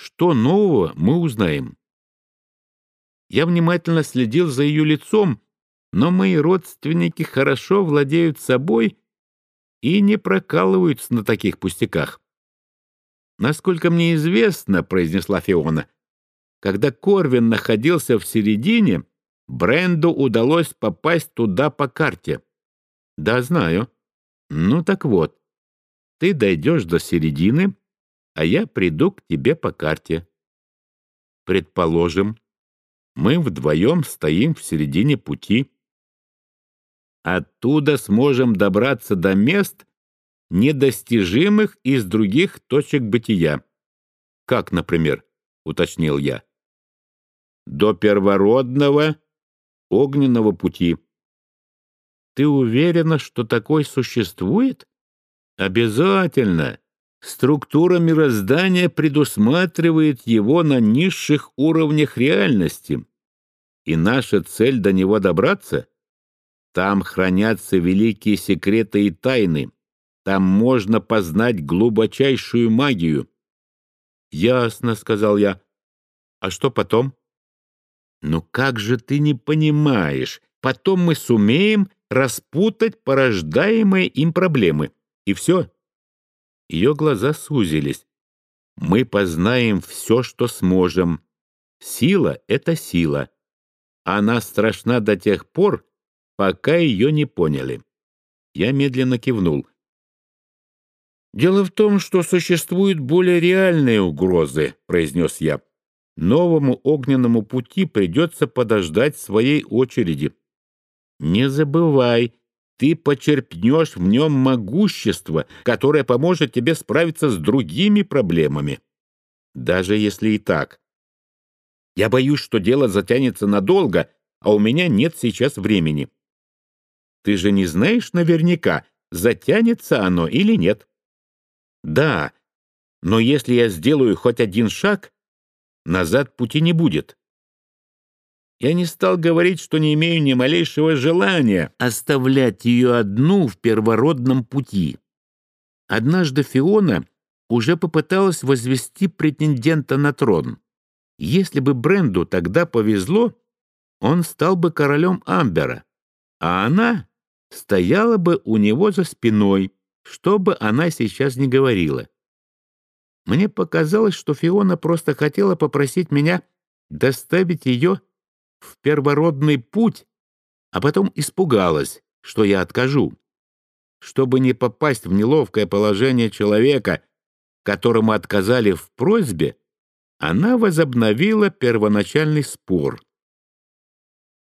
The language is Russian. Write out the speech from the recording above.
что нового мы узнаем. Я внимательно следил за ее лицом, но мои родственники хорошо владеют собой и не прокалываются на таких пустяках. «Насколько мне известно», — произнесла Фиона, — «когда Корвин находился в середине, Бренду удалось попасть туда по карте». «Да, знаю». «Ну так вот, ты дойдешь до середины, а я приду к тебе по карте. Предположим, мы вдвоем стоим в середине пути. Оттуда сможем добраться до мест, недостижимых из других точек бытия. Как, например, уточнил я. До первородного огненного пути. Ты уверена, что такой существует? Обязательно. Структура мироздания предусматривает его на низших уровнях реальности. И наша цель до него добраться? Там хранятся великие секреты и тайны. Там можно познать глубочайшую магию. «Ясно», — сказал я. «А что потом?» «Ну как же ты не понимаешь? Потом мы сумеем распутать порождаемые им проблемы. И все». Ее глаза сузились. «Мы познаем все, что сможем. Сила — это сила. Она страшна до тех пор, пока ее не поняли». Я медленно кивнул. «Дело в том, что существуют более реальные угрозы», — произнес я. «Новому огненному пути придется подождать своей очереди». «Не забывай, ты почерпнешь в нем могущество, которое поможет тебе справиться с другими проблемами. Даже если и так. Я боюсь, что дело затянется надолго, а у меня нет сейчас времени. Ты же не знаешь наверняка, затянется оно или нет. Да, но если я сделаю хоть один шаг, назад пути не будет. Я не стал говорить, что не имею ни малейшего желания оставлять ее одну в первородном пути. Однажды Фиона уже попыталась возвести претендента на трон. Если бы Бренду тогда повезло, он стал бы королем Амбера, а она стояла бы у него за спиной, что бы она сейчас ни говорила. Мне показалось, что Фиона просто хотела попросить меня доставить ее в первородный путь, а потом испугалась, что я откажу. Чтобы не попасть в неловкое положение человека, которому отказали в просьбе, она возобновила первоначальный спор.